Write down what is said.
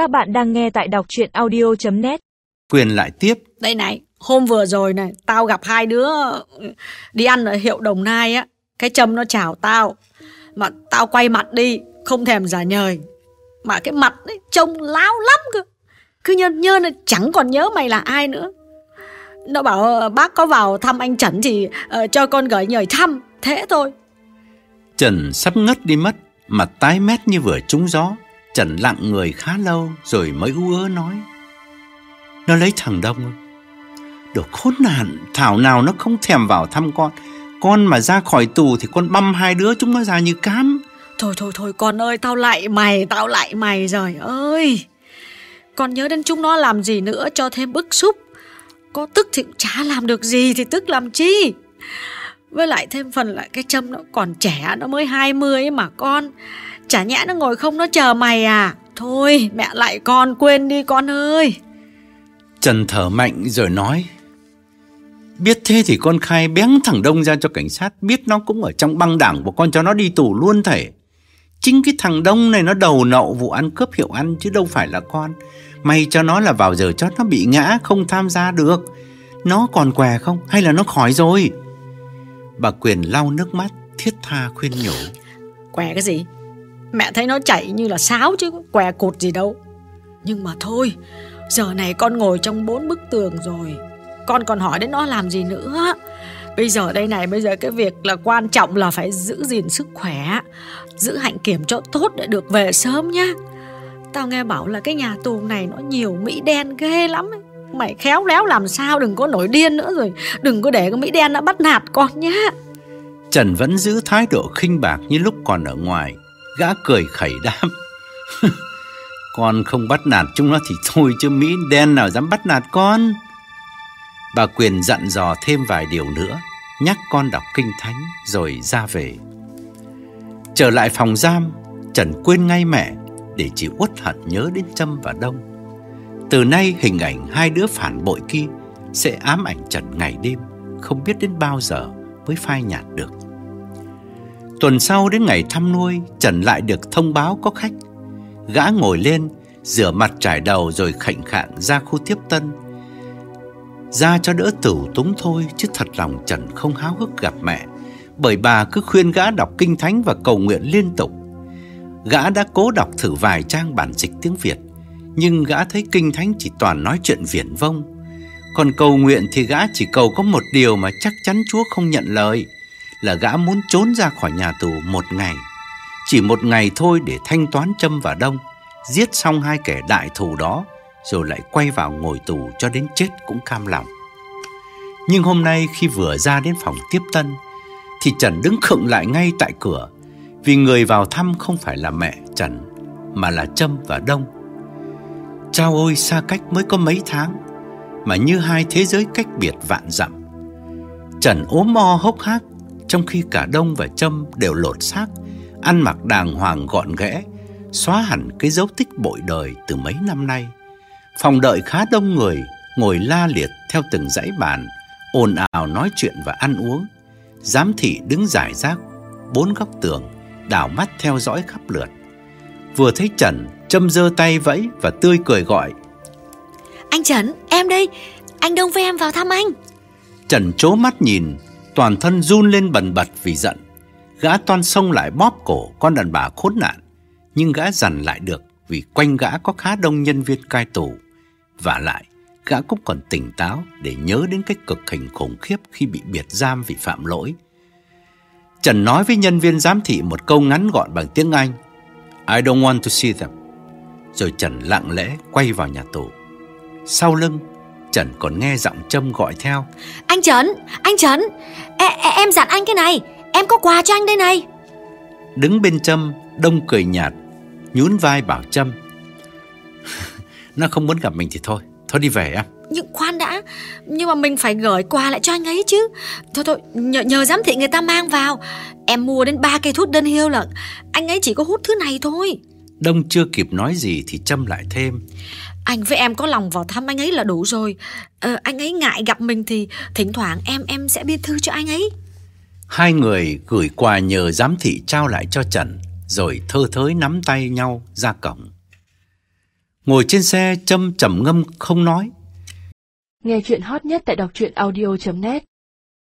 Các bạn đang nghe tại đọc chuyện audio.net Quyền lại tiếp Đây này, hôm vừa rồi này, tao gặp hai đứa đi ăn ở hiệu Đồng Nai á. Cái châm nó chào tao. Mà tao quay mặt đi, không thèm giả nhời. Mà cái mặt ấy trông láo lắm cơ. Cứ nhân là chẳng còn nhớ mày là ai nữa. Nó bảo bác có vào thăm anh Trần thì ờ, cho con gửi nhời thăm. Thế thôi. Trần sắp ngất đi mất Mặt tái mét như vừa trúng gió Trần lặng người khá lâu Rồi mới ú ớ nói. Nó lấy thằng Đông ơi. Đồ khốn nạn, Thảo nào nó không thèm vào thăm con. Con mà ra khỏi tù Thì con băm hai đứa chúng nó ra như cám. Thôi thôi thôi, con ơi, tao lại mày, Tao lại mày rồi ơi. Con nhớ đến chúng nó làm gì nữa Cho thêm bức xúc. Có tức thì chả làm được gì Thì tức làm chi? Với lại thêm phần là cái châm nó còn trẻ, Nó mới 20 ấy mà con. Chả nhẽ nó ngồi không, nó chờ mày à? Thôi, mẹ lại con, quên đi con ơi. Trần thở mạnh rồi nói, Biết thế thì con khai bén thằng Đông ra cho cảnh sát Biết nó cũng ở trong băng đảng của con cho nó đi tù luôn thể Chính cái thằng Đông này nó đầu nậu vụ ăn cướp hiệu ăn chứ đâu phải là con. May cho nó là vào giờ cho nó bị ngã, không tham gia được. Nó còn què không? Hay là nó khỏi rồi? Bà Quyền lau nước mắt, thiết tha khuyên nhủ. Què cái gì? Mẹ thấy nó chạy như là sáo chứ, Què cột gì đâu. Nhưng mà thôi, Giờ này con ngồi trong bốn bức tường rồi. Con còn hỏi đến nó làm gì nữa. Bây giờ đây này, Bây giờ cái việc là quan trọng là phải giữ gìn sức khỏe, Giữ hạnh kiểm cho tốt để được về sớm nhá. Tao nghe bảo là cái nhà tù này nó nhiều Mỹ đen ghê lắm ấy. Mày khéo léo làm sao, đừng có nổi điên nữa rồi. Đừng có để cái Mỹ đen đã bắt nạt con nhá. Trần vẫn giữ thái độ khinh bạc như lúc còn ở ngoài. Gã cười khẩy đáp. Con không bắt nạt chúng nó thì thôi chứ Mỹ đen nào dám bắt nạt con. Bà Quyền dặn dò thêm vài điều nữa, Nhắc con đọc kinh thánh rồi ra về. Trở lại phòng giam, Trần quên ngay mẹ Để chỉ uất hận nhớ đến Trâm và Đông. Từ nay hình ảnh hai đứa phản bội kia Sẽ ám ảnh Trần ngày đêm, Không biết đến bao giờ mới phai nhạt được. Tuần sau đến ngày thăm nuôi, Trần lại được thông báo có khách. Gã ngồi lên, Rửa mặt trải đầu rồi khệnh khạng ra khu tiếp tân. Ra cho đỡ tử túng thôi, Chứ thật lòng Trần không háo hức gặp mẹ, Bởi bà cứ khuyên gã đọc kinh thánh và cầu nguyện liên tục. Gã đã cố đọc thử vài trang bản dịch tiếng Việt. Nhưng gã thấy kinh thánh chỉ toàn nói chuyện viển vông. Còn cầu nguyện thì gã chỉ cầu có một điều mà chắc chắn Chúa không nhận lời, Là gã muốn trốn ra khỏi nhà tù một ngày. Chỉ một ngày thôi để thanh toán châm và đông, Giết xong hai kẻ đại thù đó, Rồi lại quay vào ngồi tù cho đến chết cũng cam lòng. Nhưng hôm nay khi vừa ra đến phòng tiếp tân, Thì Trần đứng khựng lại ngay tại cửa, Vì người vào thăm không phải là mẹ Trần, Mà là Trâm và Đông. Chao ôi xa cách mới có mấy tháng, Mà như hai thế giới cách biệt vạn dặm. Trần ốm mo hốc hác, Trong khi cả Đông và Trâm đều lột xác, Ăn mặc đàng hoàng gọn ghẽ, Xóa hẳn cái dấu tích bội đời từ mấy năm nay. Phòng đợi khá đông người, Ngồi la liệt theo từng dãy bàn, ồn ào nói chuyện và ăn uống. Giám thị đứng giải rác, Bốn góc tường, Đảo mắt theo dõi khắp lượt. Vừa thấy Trần Trâm giơ tay vẫy và tươi cười gọi. Anh Trần em đây. Anh Đông với em vào thăm anh. Trần chố mắt nhìn Toàn thân run lên bần bật vì giận. Gã toan xông lại bóp cổ con đàn bà khốn nạn Nhưng gã dằn lại được Vì quanh gã có khá đông nhân viên cai tù. Và lại Gã cũng còn tỉnh táo Để nhớ đến cái cực hình khủng khiếp Khi bị biệt giam vì phạm lỗi. Trần nói với nhân viên giám thị Một câu ngắn gọn bằng tiếng Anh. I don't want to see them Rồi Trần lặng lẽ quay vào nhà tù. Sau lưng Trần còn nghe giọng Trâm gọi theo. Anh Trần Anh Trần e, e, Em dặn anh cái này Em có quà cho anh đây này. Đứng bên Trâm Đông cười nhạt Nhún vai bảo Trâm Nó không muốn gặp mình thì thôi Thôi đi về em. Nhưng khoan đã Nhưng mà mình phải gửi quà lại cho anh ấy chứ. Thôi thôi nhờ, nhờ giám thị người ta mang vào. Em mua đến ba cây thuốc đơn hiêu là Anh ấy chỉ có hút thứ này thôi Đông chưa kịp nói gì thì Trâm lại thêm. Anh với em có lòng vào thăm anh ấy là đủ rồi. Ờ, Anh ấy ngại gặp mình thì Thỉnh thoảng em em sẽ biên thư cho anh ấy. Hai người gửi quà nhờ giám thị trao lại cho Trần Rồi thơ thới nắm tay nhau ra cổng. Ngồi trên xe Trâm trầm ngâm không nói. Nghe chuyện hot nhất tại đọc truyện audio.net